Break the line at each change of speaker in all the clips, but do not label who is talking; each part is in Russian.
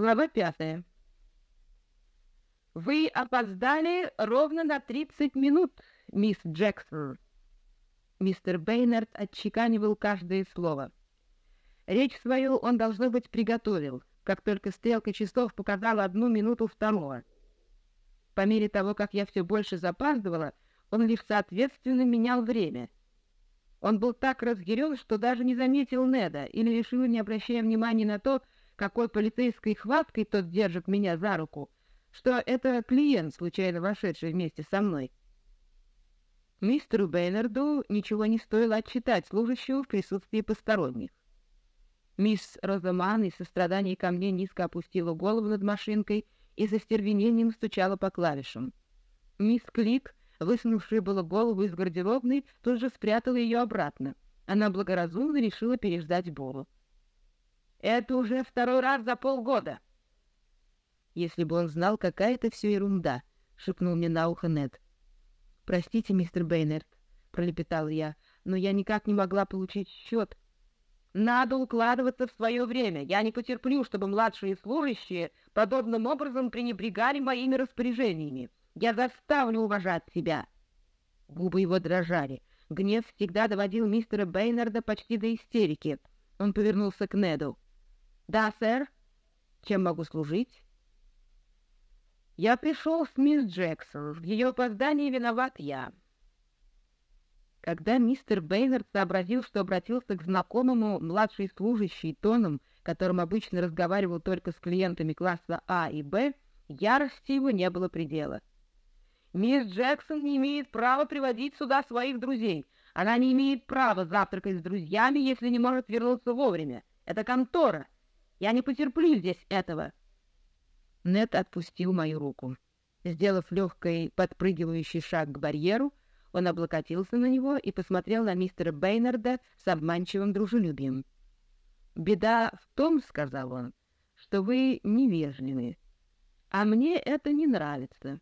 Глава пятая. «Вы опоздали ровно на тридцать минут, мисс Джексон». Мистер Бейнард отчеканивал каждое слово. Речь свою он, должно быть, приготовил, как только стрелка часов показала одну минуту второго. По мере того, как я все больше запаздывала, он лишь соответственно менял время. Он был так разъярен, что даже не заметил Неда или решил, не обращая внимания на то, какой полицейской хваткой тот держит меня за руку, что это клиент, случайно вошедший вместе со мной. Мистеру Бейнарду ничего не стоило отчитать служащего в присутствии посторонних. Мисс Розаман из сострадания ко мне низко опустила голову над машинкой и за стервенением стучала по клавишам. Мисс Клик, высунувшая было голову из гардеробной, тут же спрятала ее обратно. Она благоразумно решила переждать Бору. Это уже второй раз за полгода. Если бы он знал, какая это все ерунда, шепнул мне на ухо Нед. Простите, мистер Бейнерт, пролепетал я, но я никак не могла получить счет. Надо укладываться в свое время. Я не потерплю, чтобы младшие служащие подобным образом пренебрегали моими распоряжениями. Я заставлю уважать себя. Губы его дрожали. Гнев всегда доводил мистера Бейнарда почти до истерики. Он повернулся к Неду. «Да, сэр. Чем могу служить?» «Я пришел с мисс Джексон. В ее опоздании виноват я». Когда мистер Бейнард сообразил, что обратился к знакомому младшей служащей тоном, которым обычно разговаривал только с клиентами класса А и Б, ярости его не было предела. «Мисс Джексон не имеет права приводить сюда своих друзей. Она не имеет права завтракать с друзьями, если не может вернуться вовремя. Это контора. Я не потерплю здесь этого. Нет отпустил мою руку. Сделав легкий подпрыгивающий шаг к барьеру, он облокотился на него и посмотрел на мистера Бейнарда с обманчивым дружелюбием. «Беда в том, — сказал он, — что вы невежливы, а мне это не нравится».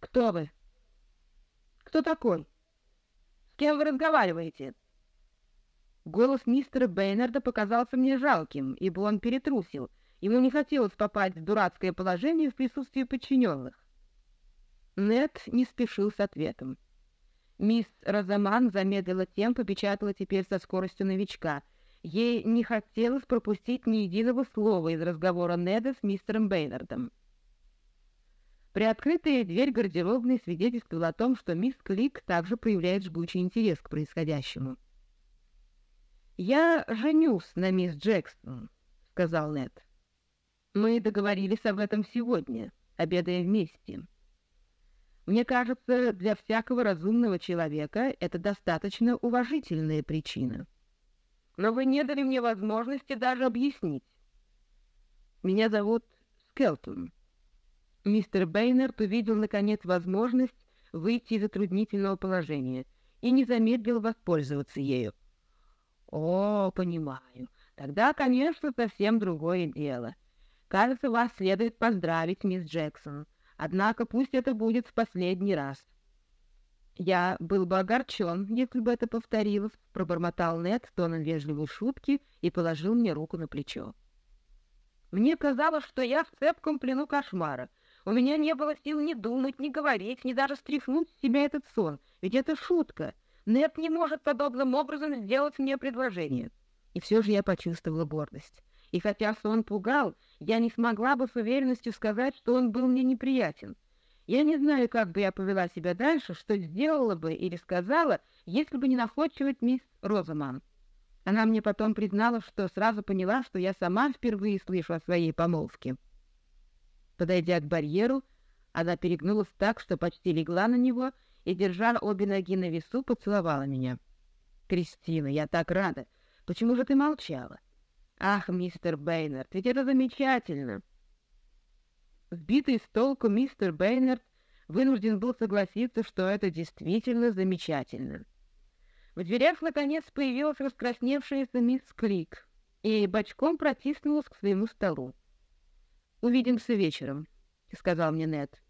«Кто вы? Кто такой? С кем вы разговариваете?» Голос мистера Бейнарда показался мне жалким, ибо он перетрусил. Ему не хотелось попасть в дурацкое положение в присутствии подчиненных. Нет не спешил с ответом. Мисс Розаман замедлила темп и печатала теперь со скоростью новичка. Ей не хотелось пропустить ни единого слова из разговора Неда с мистером Бейнардом. Приоткрытая дверь гардеробной свидетельствовала о том, что мисс Клик также проявляет жгучий интерес к происходящему. «Я женюсь на мисс Джексон», — сказал Нед. «Мы договорились об этом сегодня, обедая вместе. Мне кажется, для всякого разумного человека это достаточно уважительная причина. Но вы не дали мне возможности даже объяснить. Меня зовут Скелтон». Мистер Бейнерт увидел, наконец, возможность выйти из затруднительного положения и не замедлил воспользоваться ею. О, понимаю. Тогда, конечно, совсем другое дело. Кажется, вас следует поздравить, мисс Джексон. Однако пусть это будет в последний раз. Я был бы огорчен, если бы это повторилось, пробормотал Нед тоном вежливой шутки и положил мне руку на плечо. Мне казалось, что я в цепком плену кошмара. У меня не было сил ни думать, ни говорить, ни даже стряхнуть с себя этот сон. Ведь это шутка. Нет не может подобным образом сделать мне предложение. И все же я почувствовала гордость. И хотя сон пугал, я не смогла бы с уверенностью сказать, что он был мне неприятен. Я не знаю, как бы я повела себя дальше, что сделала бы или сказала, если бы не находчивать мисс Розаман. Она мне потом признала, что сразу поняла, что я сама впервые слышу о своей помолвке. Подойдя к барьеру, она перегнулась так, что почти легла на него и, держа обе ноги на весу, поцеловала меня. «Кристина, я так рада! Почему же ты молчала?» «Ах, мистер Бейнард, ведь это замечательно!» Сбитый с толку мистер Бейнард вынужден был согласиться, что это действительно замечательно. В дверях, наконец, появилась раскрасневшаяся мисс Клик и бочком протиснулась к своему столу. «Увидимся вечером», — сказал мне Нед.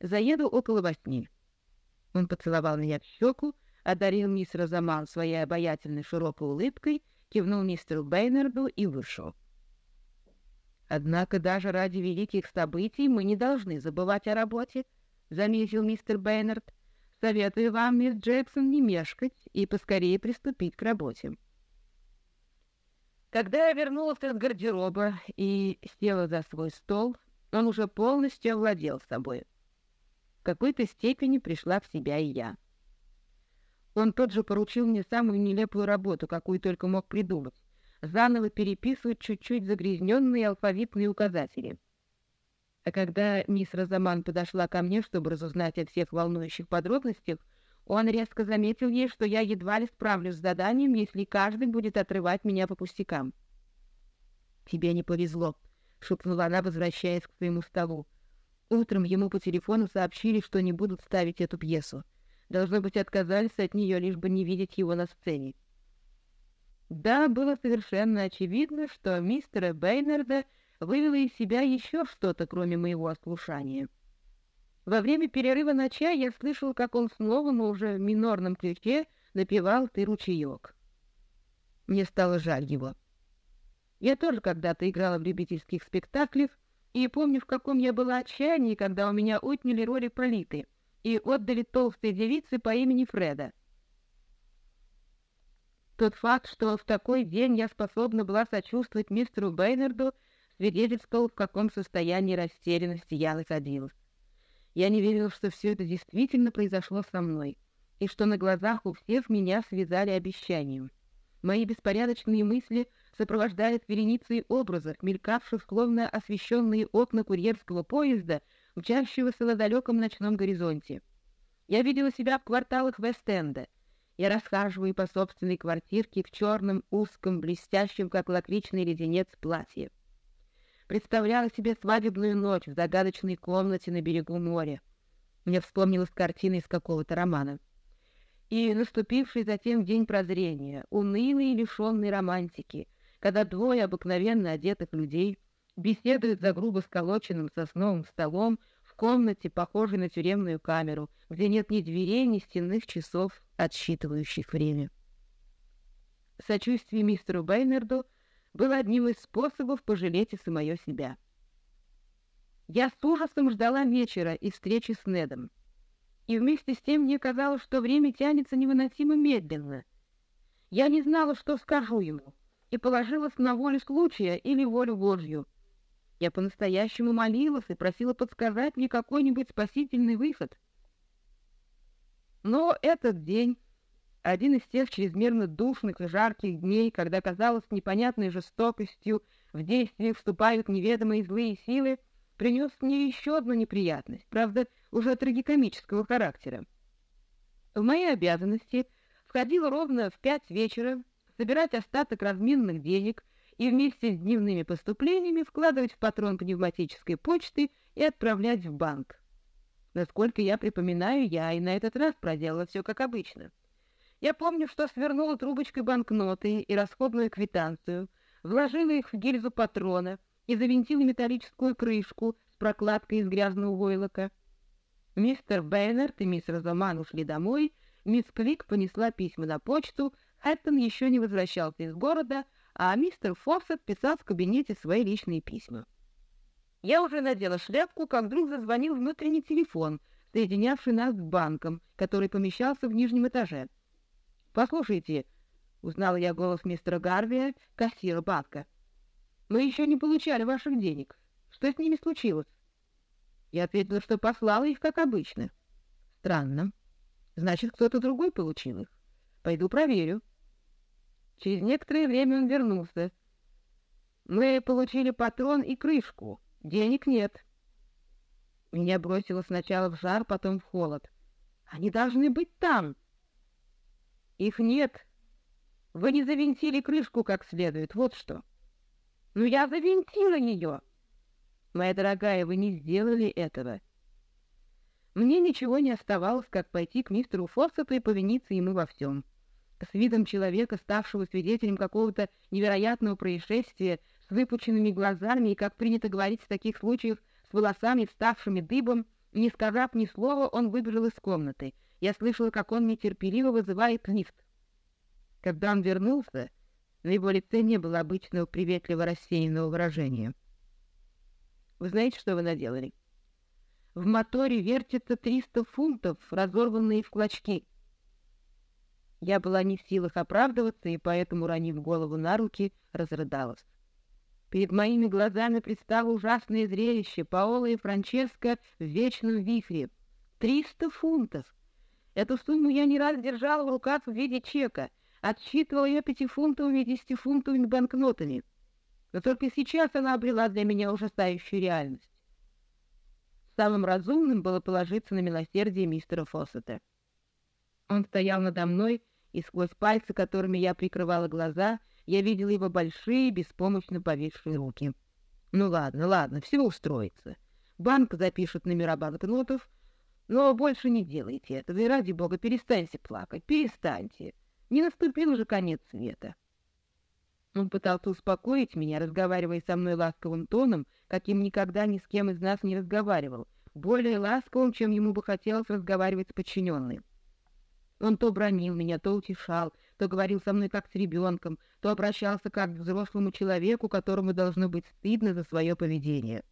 «Заеду около восьми». Он поцеловал меня в щеку, одарил мисс Розаман своей обаятельной широкой улыбкой, кивнул мистеру Бейнарду и вышел. Однако даже ради великих событий мы не должны забывать о работе, заметил мистер Бейнард. Советую вам, мисс Джексон, не мешкать и поскорее приступить к работе. Когда я вернулась из гардероба и села за свой стол, он уже полностью овладел собой. В какой-то степени пришла в себя и я. Он тот же поручил мне самую нелепую работу, какую только мог придумать — заново переписывать чуть-чуть загрязненные алфавитные указатели. А когда мисс Розаман подошла ко мне, чтобы разузнать о всех волнующих подробностях, он резко заметил ей, что я едва ли справлюсь с заданием, если каждый будет отрывать меня по пустякам. «Тебе не повезло», — шепнула она, возвращаясь к своему столу. Утром ему по телефону сообщили, что не будут ставить эту пьесу. Должно быть, отказались от нее, лишь бы не видеть его на сцене. Да, было совершенно очевидно, что мистера Бейнарда вывело из себя еще что-то, кроме моего ослушания. Во время перерыва на чай я слышал, как он снова, но уже в минорном ключе, напевал «Ты ручеек». Мне стало жаль его. Я тоже когда-то играла в любительских спектаклях, и помню, в каком я была отчаянии, когда у меня отняли роли Политы и отдали толстой девице по имени Фреда. Тот факт, что в такой день я способна была сочувствовать мистеру Бейнарду, свидетельствовал, в каком состоянии растерянности я находилась. Я не верила, что все это действительно произошло со мной, и что на глазах у всех меня связали обещанием. Мои беспорядочные мысли сопровождают вереницей образов, мелькавших словно освещенные окна курьерского поезда, мчащегося на далеком ночном горизонте. Я видела себя в кварталах Вест-Энда. Я расхаживаю по собственной квартирке в черном, узком, блестящем, как лакричный леденец, платье. Представляла себе свадебную ночь в загадочной комнате на берегу моря. Мне вспомнилась картина из какого-то романа и наступивший затем день прозрения, унылый и лишенный романтики, когда двое обыкновенно одетых людей беседуют за грубо сколоченным сосновым столом в комнате, похожей на тюремную камеру, где нет ни дверей, ни стенных часов, отсчитывающих время. Сочувствие мистеру Бейнерду было одним из способов пожалеть и самое себя. Я с ужасом ждала вечера и встречи с Недом и вместе с тем мне казалось, что время тянется невыносимо медленно. Я не знала, что скажу ему, и положилась на волю случая или волю Божью. Я по-настоящему молилась и просила подсказать мне какой-нибудь спасительный выход. Но этот день, один из тех чрезмерно душных и жарких дней, когда, казалось, непонятной жестокостью в действие вступают неведомые злые силы, принес мне еще одну неприятность, правда, уже трагикомического характера. В мои обязанности входило ровно в пять вечера собирать остаток разменных денег и вместе с дневными поступлениями вкладывать в патрон пневматической почты и отправлять в банк. Насколько я припоминаю, я и на этот раз проделала все как обычно. Я помню, что свернула трубочкой банкноты и расходную квитанцию, вложила их в гильзу патрона — и завинтила металлическую крышку с прокладкой из грязного войлока. Мистер Бейнерт и мисс Розаман ушли домой, мисс Квик понесла письма на почту, Хэттон еще не возвращался из города, а мистер Фоссет писал в кабинете свои личные письма. Я уже надела шляпку, как вдруг зазвонил внутренний телефон, соединявший нас с банком, который помещался в нижнем этаже. «Послушайте», — узнала я голос мистера Гарвия, кассира банка, — мы еще не получали ваших денег. Что с ними случилось? Я ответила, что послала их, как обычно. Странно. Значит, кто-то другой получил их. Пойду проверю. Через некоторое время он вернулся. Мы получили патрон и крышку. Денег нет. Меня бросило сначала в жар, потом в холод. Они должны быть там. Их нет. Вы не завинтили крышку как следует, вот что. Ну, я завинтила ее. Моя дорогая, вы не сделали этого. Мне ничего не оставалось, как пойти к мистеру Форсету и повиниться ему во всем. С видом человека, ставшего свидетелем какого-то невероятного происшествия, с выпученными глазами и, как принято говорить в таких случаях, с волосами, вставшими дыбом, не сказав ни слова, он выбежал из комнаты. Я слышала, как он нетерпеливо вызывает лифт. Когда он вернулся, на его лице не было обычного приветливо рассеянного выражения. Вы знаете, что вы наделали? В моторе вертится 300 фунтов, разорванные в клочки. Я была не в силах оправдываться, и поэтому, ронив голову на руки, разрыдалась. Перед моими глазами предстало ужасное зрелище Паоло и Франческо в вечном вихре. Триста фунтов! Эту сумму я не раз держала в руках в виде чека, отсчитывала ее пятифунтовыми и десятифунтовыми банкнотами. Но только сейчас она обрела для меня ужасающую реальность. Самым разумным было положиться на милосердие мистера Фоссета. Он стоял надо мной, и сквозь пальцы, которыми я прикрывала глаза, я видела его большие, беспомощно повисшие руки. Ну ладно, ладно, все устроится. Банк запишет номера банкнотов, но больше не делайте этого, и ради бога перестаньте плакать, перестаньте. Не наступил уже конец света. Он пытался успокоить меня, разговаривая со мной ласковым тоном, каким никогда ни с кем из нас не разговаривал, более ласковым, чем ему бы хотелось разговаривать с подчиненным. Он то бронил меня, то утешал, то говорил со мной как с ребенком, то обращался как к взрослому человеку, которому должно быть стыдно за свое поведение.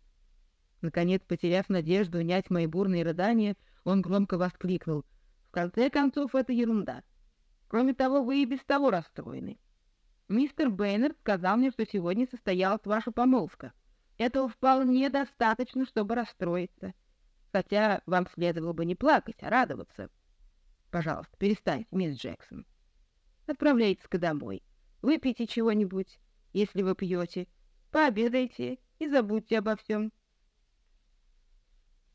Наконец, потеряв надежду унять мои бурные рыдания, он громко воскликнул. «В конце концов, это ерунда. Кроме того, вы и без того расстроены. Мистер Бейнер сказал мне, что сегодня состоялась ваша помолвка. Этого вполне достаточно, чтобы расстроиться. Хотя вам следовало бы не плакать, а радоваться». Пожалуйста, перестаньте, мисс Джексон. Отправляйтесь-ка домой. Выпейте чего-нибудь, если вы пьете. Пообедайте и забудьте обо всем.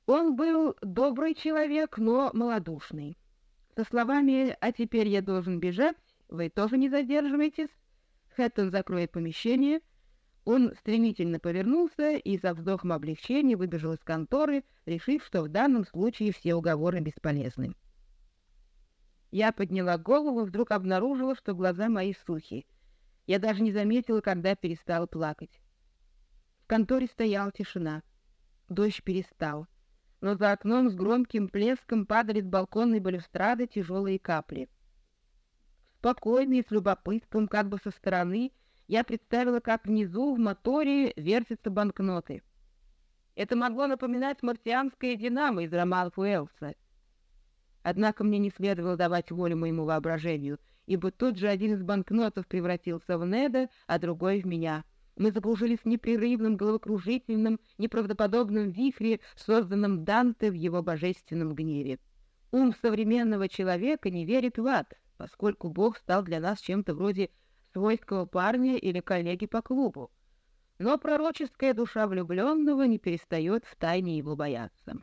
Он был добрый человек, но малодушный. Со словами «А теперь я должен бежать», вы тоже не задерживайтесь. Хэттон закроет помещение. Он стремительно повернулся и за вздохом облегчения выбежал из конторы, решив, что в данном случае все уговоры бесполезны. Я подняла голову вдруг обнаружила, что глаза мои сухи. Я даже не заметила, когда перестала плакать. В конторе стояла тишина. Дождь перестал, но за окном с громким плеском падали с балконной балюстрады тяжелые капли. Спокойно и с любопытством, как бы со стороны, я представила, как внизу в моторе вертятся банкноты. Это могло напоминать марсианское динамо из романов Уэллса — Однако мне не следовало давать волю моему воображению, ибо тут же один из банкнотов превратился в Неда, а другой в меня. Мы закружились в непрерывном, головокружительном, неправдоподобном вихре, созданном Данте в его божественном гневе. Ум современного человека не верит в ад, поскольку Бог стал для нас чем-то вроде свойского парня или коллеги по клубу. Но пророческая душа влюбленного не перестает втайне его бояться.